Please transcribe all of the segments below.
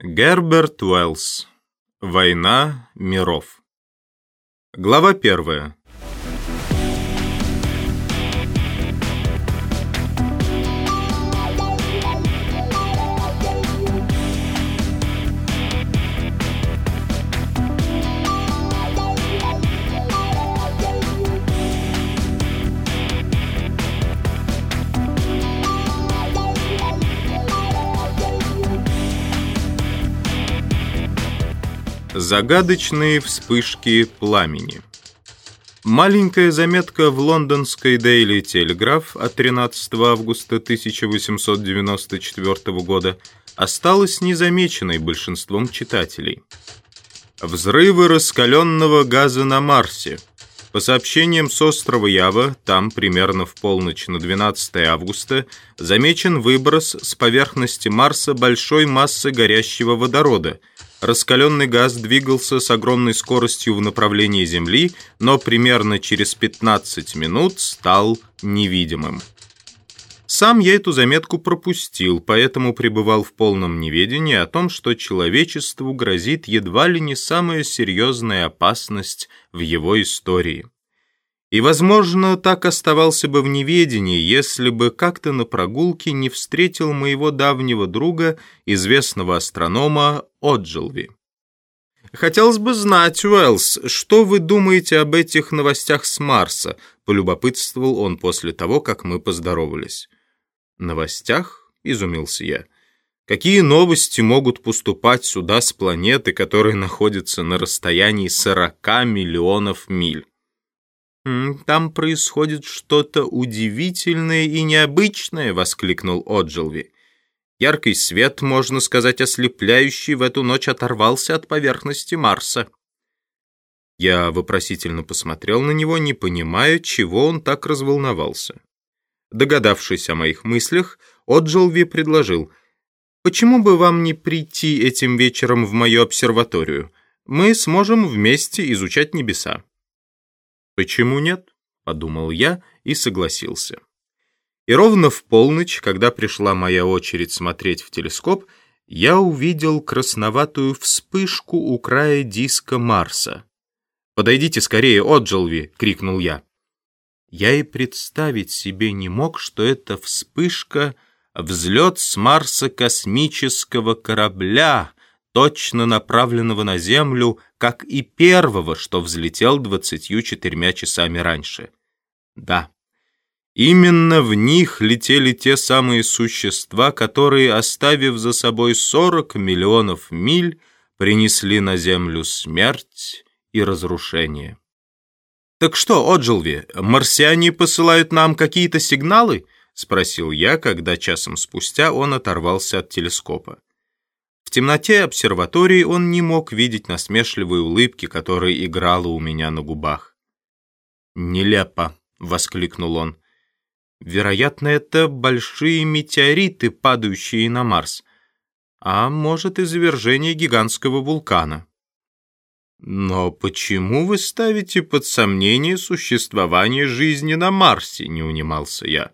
Герберт Уэллс. Война миров. Глава первая. Загадочные вспышки пламени. Маленькая заметка в лондонской Daily Telegraph от 13 августа 1894 года осталась незамеченной большинством читателей. Взрывы раскаленного газа на Марсе. По сообщениям с острова Ява, там примерно в полночь на 12 августа замечен выброс с поверхности Марса большой массы горящего водорода – раскаленный газ двигался с огромной скоростью в направлении Земли, но примерно через 15 минут стал невидимым. Сам я эту заметку пропустил, поэтому пребывал в полном неведении о том, что человечеству грозит едва ли не самая серьезная опасность в его истории. И, возможно, так оставался бы в неведении, если бы как-то на прогулке не встретил моего давнего друга, известного астронома Оджилви. «Хотелось бы знать, Уэллс, что вы думаете об этих новостях с Марса?» — полюбопытствовал он после того, как мы поздоровались. «Новостях?» — изумился я. «Какие новости могут поступать сюда с планеты, которая находится на расстоянии 40 миллионов миль?» «Там происходит что-то удивительное и необычное», — воскликнул Оджилви. Яркий свет, можно сказать, ослепляющий, в эту ночь оторвался от поверхности Марса. Я вопросительно посмотрел на него, не понимая, чего он так разволновался. Догадавшись о моих мыслях, Оджилви предложил, «Почему бы вам не прийти этим вечером в мою обсерваторию? Мы сможем вместе изучать небеса». «Почему нет?» — подумал я и согласился. И ровно в полночь, когда пришла моя очередь смотреть в телескоп, я увидел красноватую вспышку у края диска Марса. «Подойдите скорее, Отджелви!» — крикнул я. Я и представить себе не мог, что эта вспышка — взлет с Марса космического корабля, точно направленного на Землю, как и первого, что взлетел двадцатью четырьмя часами раньше. Да, именно в них летели те самые существа, которые, оставив за собой сорок миллионов миль, принесли на Землю смерть и разрушение. «Так что, Оджилви, марсиане посылают нам какие-то сигналы?» — спросил я, когда часом спустя он оторвался от телескопа. В темноте обсерватории он не мог видеть насмешливой улыбки, которая играла у меня на губах. «Нелепо!» — воскликнул он. «Вероятно, это большие метеориты, падающие на Марс. А может, извержение гигантского вулкана». «Но почему вы ставите под сомнение существование жизни на Марсе?» — не унимался я.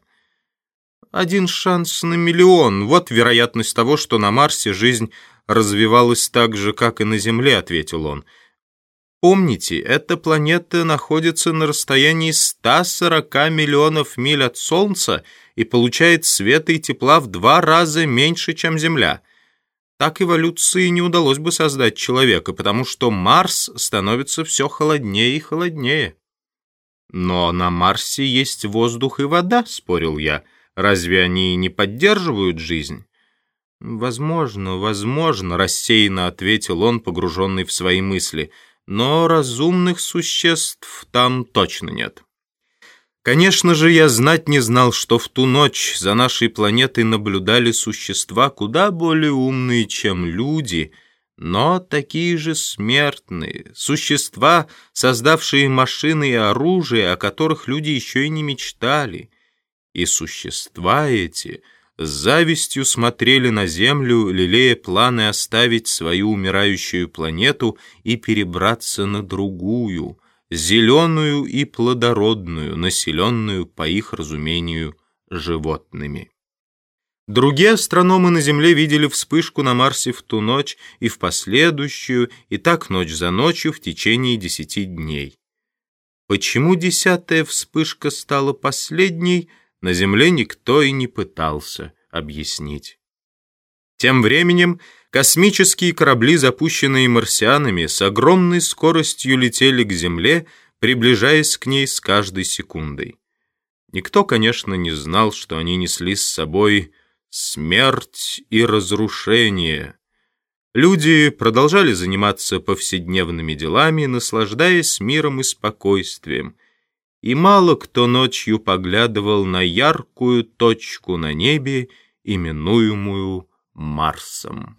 Один шанс на миллион. Вот вероятность того, что на Марсе жизнь развивалась так же, как и на Земле, ответил он. Помните, эта планета находится на расстоянии 140 миллионов миль от Солнца и получает света и тепла в два раза меньше, чем Земля. Так эволюции не удалось бы создать человека, потому что Марс становится все холоднее и холоднее. «Но на Марсе есть воздух и вода», — спорил я. Разве они не поддерживают жизнь?» «Возможно, возможно», — рассеянно ответил он, погруженный в свои мысли, «но разумных существ там точно нет». Конечно же, я знать не знал, что в ту ночь за нашей планетой наблюдали существа куда более умные, чем люди, но такие же смертные, существа, создавшие машины и оружие, о которых люди еще и не мечтали — и существа эти с завистью смотрели на Землю, лелея планы оставить свою умирающую планету и перебраться на другую, зеленую и плодородную, населенную, по их разумению, животными. Другие астрономы на Земле видели вспышку на Марсе в ту ночь и в последующую, и так ночь за ночью в течение десяти дней. Почему десятая вспышка стала последней, на Земле никто и не пытался объяснить. Тем временем космические корабли, запущенные марсианами, с огромной скоростью летели к Земле, приближаясь к ней с каждой секундой. Никто, конечно, не знал, что они несли с собой смерть и разрушение. Люди продолжали заниматься повседневными делами, наслаждаясь миром и спокойствием, и мало кто ночью поглядывал на яркую точку на небе, именуемую Марсом.